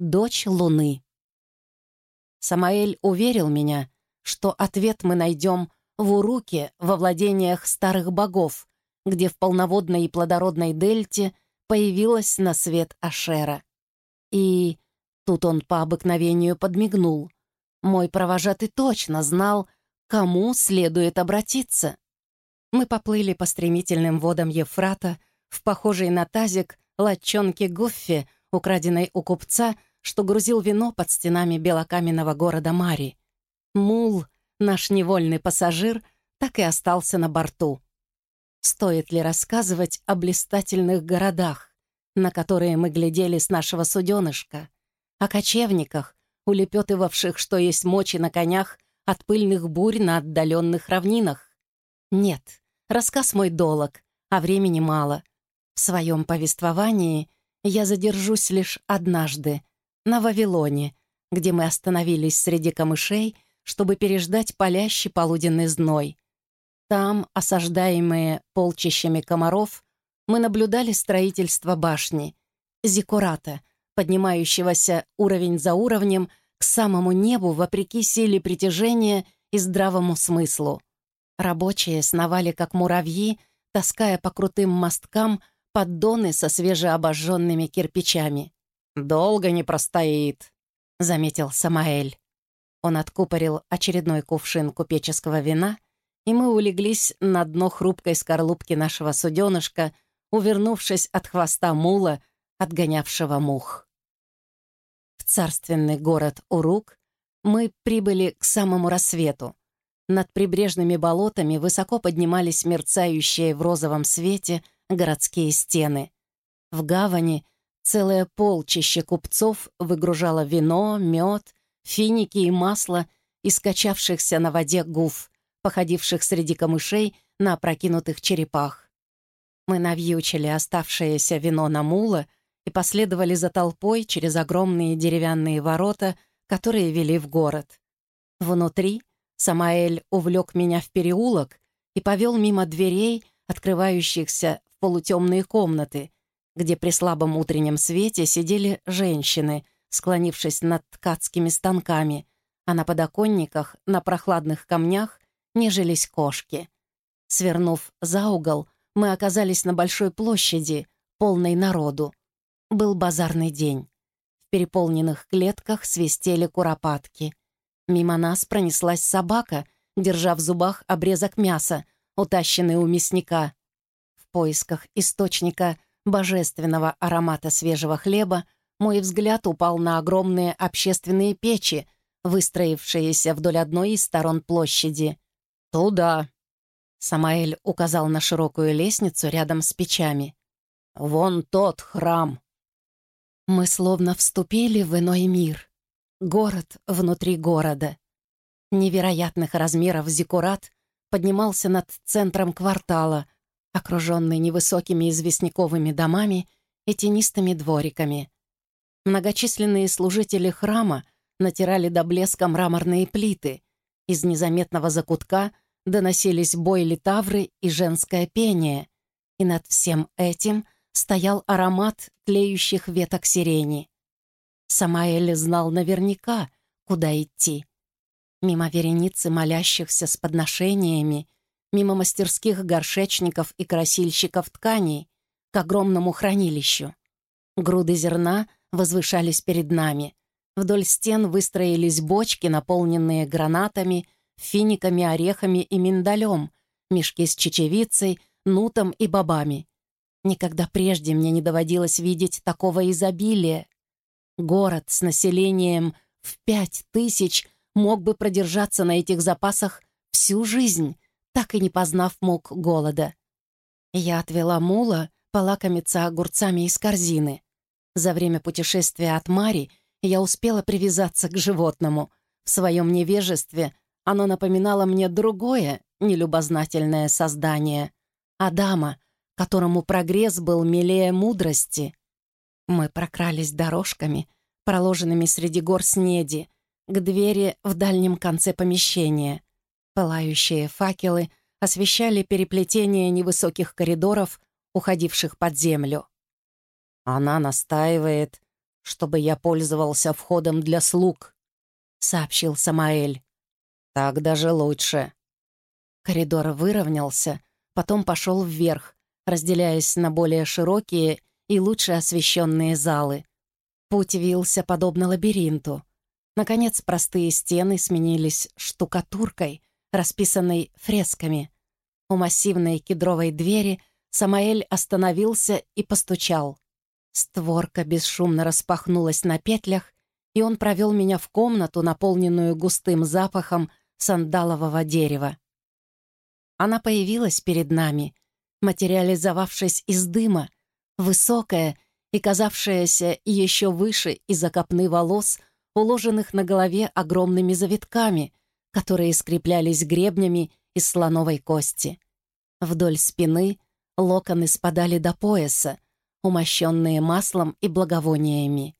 дочь Луны. Самаэль уверил меня, что ответ мы найдем в Уруке во владениях старых богов, где в полноводной и плодородной дельте появилась на свет Ашера. И тут он по обыкновению подмигнул. Мой провожатый точно знал, кому следует обратиться. Мы поплыли по стремительным водам Ефрата в похожей на тазик латчонке Гуффи, украденной у купца, что грузил вино под стенами белокаменного города Мари. Мул, наш невольный пассажир, так и остался на борту. Стоит ли рассказывать о блистательных городах, на которые мы глядели с нашего суденышка, о кочевниках, улепетывавших, что есть мочи на конях от пыльных бурь на отдаленных равнинах? Нет, рассказ мой долог, а времени мало. В своем повествовании я задержусь лишь однажды, на Вавилоне, где мы остановились среди камышей, чтобы переждать палящий полуденный зной. Там, осаждаемые полчищами комаров, мы наблюдали строительство башни, зиккурата, поднимающегося уровень за уровнем к самому небу вопреки силе притяжения и здравому смыслу. Рабочие сновали, как муравьи, таская по крутым мосткам поддоны со свежеобожженными кирпичами. «Долго не простоит», — заметил Самаэль. Он откупорил очередной кувшин купеческого вина, и мы улеглись на дно хрупкой скорлупки нашего суденышка, увернувшись от хвоста мула, отгонявшего мух. В царственный город Урук мы прибыли к самому рассвету. Над прибрежными болотами высоко поднимались мерцающие в розовом свете городские стены. В гавани целое полчище купцов выгружало вино, мед, финики и масло из качавшихся на воде гуф, походивших среди камышей на опрокинутых черепах. Мы навьючили оставшееся вино на мула и последовали за толпой через огромные деревянные ворота, которые вели в город. Внутри Самаэль увлек меня в переулок и повел мимо дверей, открывающихся в полутемные комнаты, где при слабом утреннем свете сидели женщины, склонившись над ткацкими станками, а на подоконниках, на прохладных камнях, нежились кошки. Свернув за угол, мы оказались на большой площади, полной народу. Был базарный день. В переполненных клетках свистели куропатки. Мимо нас пронеслась собака, держа в зубах обрезок мяса, утащенный у мясника. В поисках источника божественного аромата свежего хлеба мой взгляд упал на огромные общественные печи, выстроившиеся вдоль одной из сторон площади. «Туда!» Самаэль указал на широкую лестницу рядом с печами. «Вон тот храм!» Мы словно вступили в иной мир. Город внутри города. Невероятных размеров зиккурат поднимался над центром квартала, окруженный невысокими известняковыми домами и тенистыми двориками. Многочисленные служители храма натирали до блеска мраморные плиты. Из незаметного закутка доносились бой литавры и женское пение. И над всем этим стоял аромат тлеющих веток сирени. Самаэль знал наверняка, куда идти. Мимо вереницы молящихся с подношениями, мимо мастерских горшечников и красильщиков тканей, к огромному хранилищу. Груды зерна — возвышались перед нами. Вдоль стен выстроились бочки, наполненные гранатами, финиками, орехами и миндалем, мешки с чечевицей, нутом и бобами. Никогда прежде мне не доводилось видеть такого изобилия. Город с населением в пять тысяч мог бы продержаться на этих запасах всю жизнь, так и не познав мук голода. Я отвела мула полакомиться огурцами из корзины. За время путешествия от Мари я успела привязаться к животному. В своем невежестве оно напоминало мне другое нелюбознательное создание — Адама, которому прогресс был милее мудрости. Мы прокрались дорожками, проложенными среди гор снеди, к двери в дальнем конце помещения. Пылающие факелы освещали переплетение невысоких коридоров, уходивших под землю. Она настаивает, чтобы я пользовался входом для слуг», — сообщил Самаэль. «Так даже лучше». Коридор выровнялся, потом пошел вверх, разделяясь на более широкие и лучше освещенные залы. Путь вился подобно лабиринту. Наконец, простые стены сменились штукатуркой, расписанной фресками. У массивной кедровой двери Самаэль остановился и постучал. Створка бесшумно распахнулась на петлях, и он провел меня в комнату, наполненную густым запахом сандалового дерева. Она появилась перед нами, материализовавшись из дыма, высокая и казавшаяся еще выше из-за копны волос, уложенных на голове огромными завитками, которые скреплялись гребнями из слоновой кости. Вдоль спины локоны спадали до пояса, умощенные маслом и благовониями.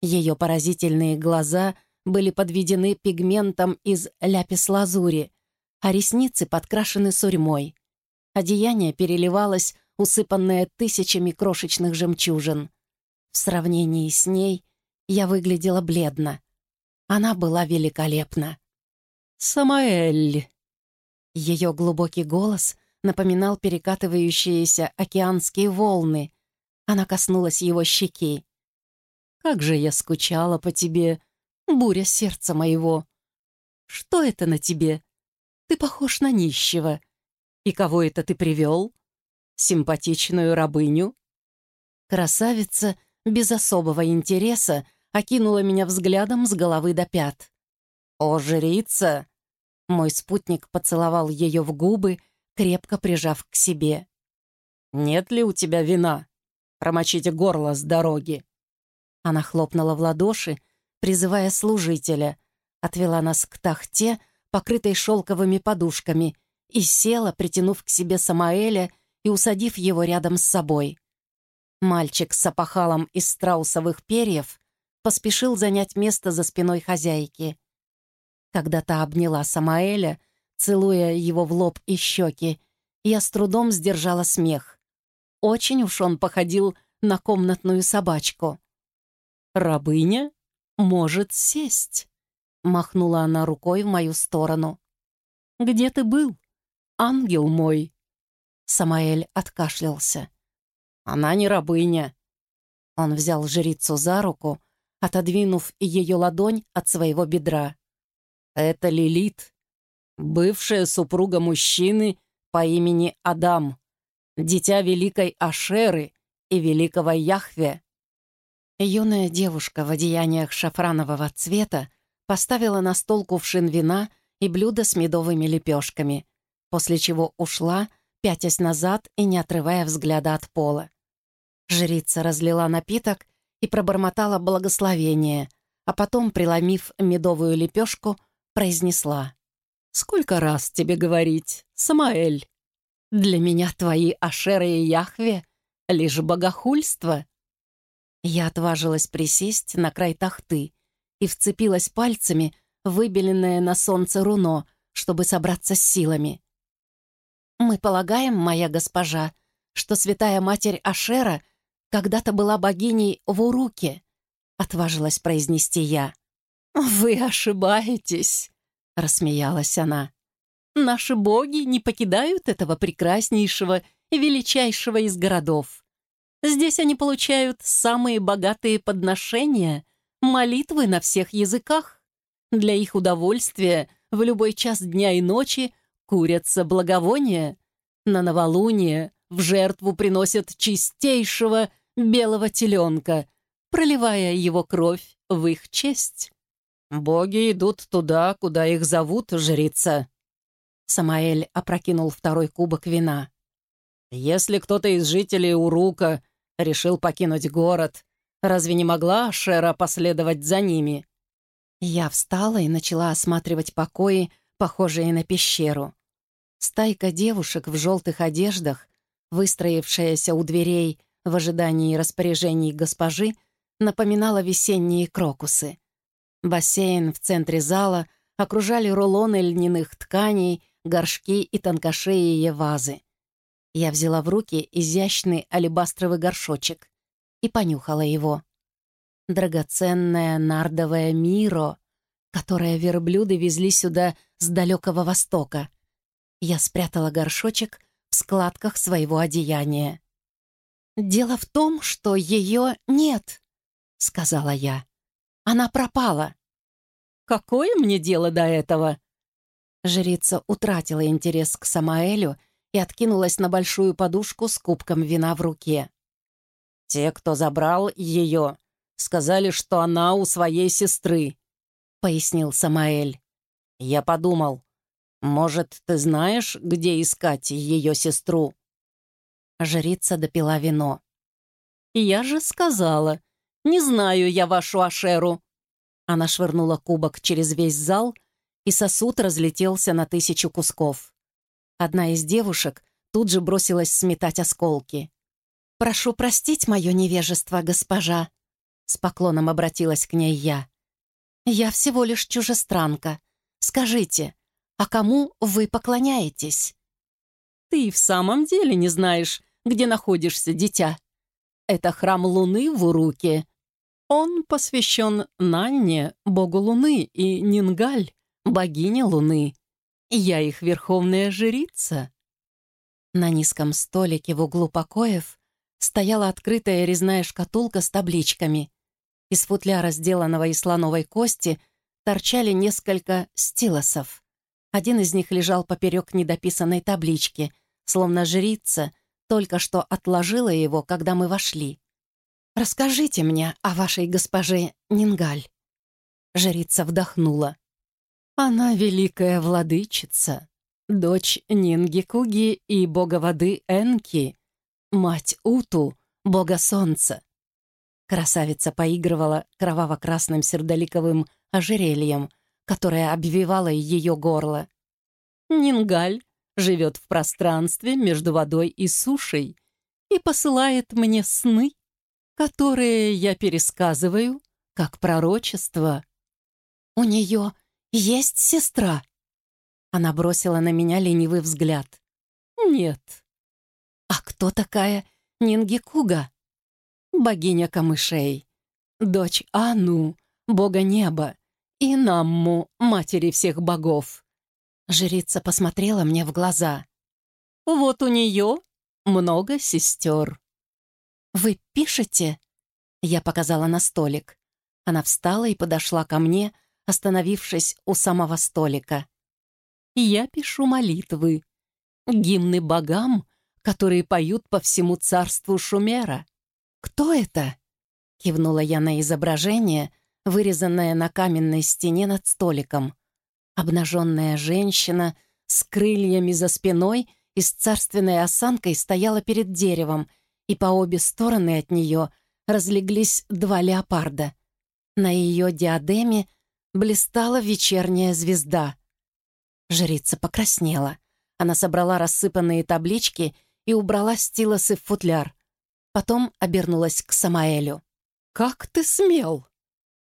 Ее поразительные глаза были подведены пигментом из ляпис-лазури, а ресницы подкрашены сурьмой. Одеяние переливалось, усыпанное тысячами крошечных жемчужин. В сравнении с ней я выглядела бледно. Она была великолепна. «Самаэль!» Ее глубокий голос напоминал перекатывающиеся океанские волны. Она коснулась его щеки. «Как же я скучала по тебе, буря сердца моего! Что это на тебе? Ты похож на нищего. И кого это ты привел? Симпатичную рабыню?» Красавица без особого интереса окинула меня взглядом с головы до пят. «О, жрица!» Мой спутник поцеловал ее в губы, крепко прижав к себе. «Нет ли у тебя вина? Промочите горло с дороги!» Она хлопнула в ладоши, призывая служителя, отвела нас к тахте, покрытой шелковыми подушками, и села, притянув к себе Самаэля и усадив его рядом с собой. Мальчик с опахалом из страусовых перьев поспешил занять место за спиной хозяйки. Когда та обняла Самаэля, целуя его в лоб и щеки, я с трудом сдержала смех. Очень уж он походил на комнатную собачку. «Рабыня может сесть», — махнула она рукой в мою сторону. «Где ты был, ангел мой?» Самаэль откашлялся. «Она не рабыня». Он взял жрицу за руку, отодвинув ее ладонь от своего бедра. «Это Лилит, бывшая супруга мужчины по имени Адам, дитя великой Ашеры и великого Яхве». Юная девушка в одеяниях шафранового цвета поставила на стол кувшин вина и блюдо с медовыми лепешками, после чего ушла, пятясь назад и не отрывая взгляда от пола. Жрица разлила напиток и пробормотала благословение, а потом, преломив медовую лепешку, произнесла. «Сколько раз тебе говорить, Самаэль? Для меня твои Ашеры и Яхве — лишь богохульство». Я отважилась присесть на край тахты и вцепилась пальцами выбеленное на солнце руно, чтобы собраться с силами. «Мы полагаем, моя госпожа, что святая матерь Ашера когда-то была богиней в Уруке», — отважилась произнести я. «Вы ошибаетесь», — рассмеялась она. «Наши боги не покидают этого прекраснейшего и величайшего из городов. Здесь они получают самые богатые подношения, молитвы на всех языках. Для их удовольствия в любой час дня и ночи курятся благовония. На новолуние в жертву приносят чистейшего белого теленка, проливая его кровь в их честь. «Боги идут туда, куда их зовут, жрица». Самаэль опрокинул второй кубок вина. «Если кто-то из жителей Урука решил покинуть город, разве не могла Шера последовать за ними?» Я встала и начала осматривать покои, похожие на пещеру. Стайка девушек в желтых одеждах, выстроившаяся у дверей в ожидании распоряжений госпожи, напоминала весенние крокусы. Бассейн в центре зала окружали рулоны льняных тканей, горшки и тонкошеие вазы. Я взяла в руки изящный алебастровый горшочек и понюхала его. драгоценная нардовая миро, которое верблюды везли сюда с далекого востока. Я спрятала горшочек в складках своего одеяния. «Дело в том, что ее нет», — сказала я. «Она пропала». «Какое мне дело до этого?» Жрица утратила интерес к Самаэлю и откинулась на большую подушку с кубком вина в руке. «Те, кто забрал ее, сказали, что она у своей сестры», — пояснил Самаэль. «Я подумал, может, ты знаешь, где искать ее сестру?» Жрица допила вино. «Я же сказала, не знаю я вашу Ашеру». Она швырнула кубок через весь зал, и сосуд разлетелся на тысячу кусков. Одна из девушек тут же бросилась сметать осколки. «Прошу простить мое невежество, госпожа», — с поклоном обратилась к ней я. «Я всего лишь чужестранка. Скажите, а кому вы поклоняетесь?» «Ты в самом деле не знаешь, где находишься, дитя. Это храм Луны в Уруке. Он посвящен Нанне, богу Луны, и Нингаль, богине Луны. Я их верховная жрица». На низком столике в углу покоев стояла открытая резная шкатулка с табличками. Из футляра, сделанного из слоновой кости, торчали несколько стилосов. Один из них лежал поперек недописанной таблички, словно жрица только что отложила его, когда мы вошли. «Расскажите мне о вашей госпоже Нингаль». Жрица вдохнула. «Она великая владычица, дочь Нингикуги и бога воды Энки, мать Уту, бога солнца». Красавица поигрывала кроваво-красным сердоликовым ожерельем, которое обвивало ее горло. «Нингаль живет в пространстве между водой и сушей и посылает мне сны, которые я пересказываю как пророчество. «У нее есть сестра?» Она бросила на меня ленивый взгляд. «Нет». «А кто такая Нингикуга?» «Богиня камышей, дочь Ану, бога неба, и Намму, матери всех богов. Жрица посмотрела мне в глаза. «Вот у нее много сестер». «Вы пишете?» Я показала на столик. Она встала и подошла ко мне, остановившись у самого столика. «Я пишу молитвы, гимны богам, которые поют по всему царству Шумера. Кто это?» Кивнула я на изображение, вырезанное на каменной стене над столиком. Обнаженная женщина с крыльями за спиной и с царственной осанкой стояла перед деревом, и по обе стороны от нее разлеглись два леопарда. На ее диадеме блистала вечерняя звезда. Жрица покраснела. Она собрала рассыпанные таблички и убрала стилосы в футляр. Потом обернулась к Самаэлю. «Как ты смел?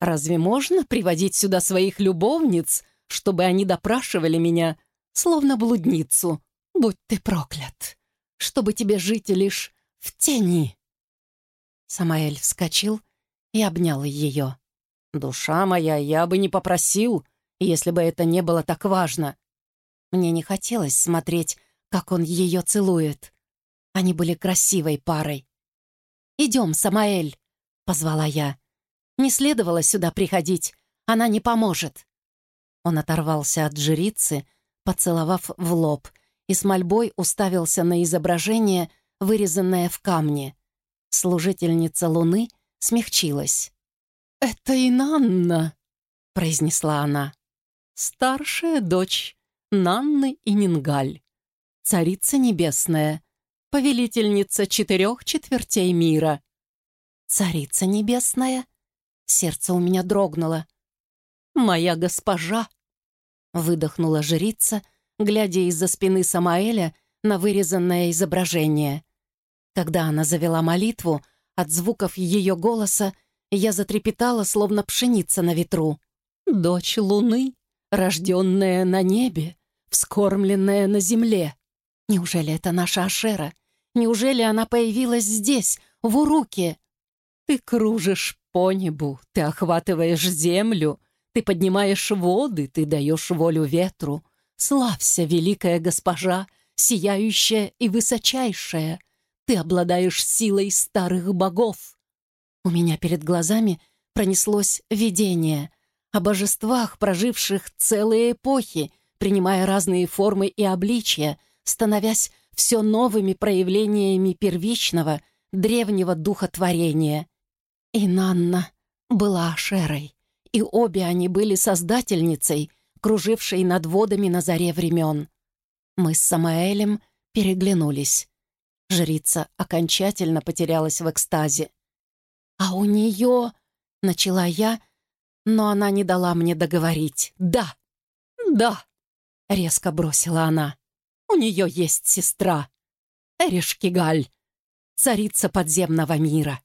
Разве можно приводить сюда своих любовниц чтобы они допрашивали меня, словно блудницу. Будь ты проклят, чтобы тебе жить лишь в тени. Самаэль вскочил и обнял ее. «Душа моя, я бы не попросил, если бы это не было так важно». Мне не хотелось смотреть, как он ее целует. Они были красивой парой. «Идем, Самаэль», — позвала я. «Не следовало сюда приходить, она не поможет». Он оторвался от жрицы, поцеловав в лоб, и с мольбой уставился на изображение, вырезанное в камне. Служительница луны смягчилась. «Это Инанна», — произнесла она. «Старшая дочь Нанны и Нингаль, царица небесная, повелительница четырех четвертей мира». «Царица небесная?» Сердце у меня дрогнуло. «Моя госпожа!» — выдохнула жрица, глядя из-за спины Самаэля на вырезанное изображение. Когда она завела молитву, от звуков ее голоса я затрепетала, словно пшеница на ветру. «Дочь луны, рожденная на небе, вскормленная на земле. Неужели это наша Ашера? Неужели она появилась здесь, в Уруке?» Ты кружишь по небу, ты охватываешь землю, ты поднимаешь воды, ты даешь волю ветру. Славься, великая госпожа, сияющая и высочайшая. Ты обладаешь силой старых богов. У меня перед глазами пронеслось видение о божествах, проживших целые эпохи, принимая разные формы и обличия, становясь все новыми проявлениями первичного, древнего духотворения. И Нанна была Ашерой, и обе они были создательницей, кружившей над водами на заре времен. Мы с Самаэлем переглянулись. Жрица окончательно потерялась в экстазе. «А у нее...» — начала я, но она не дала мне договорить. «Да, да!» — резко бросила она. «У нее есть сестра. Эришкигаль, царица подземного мира».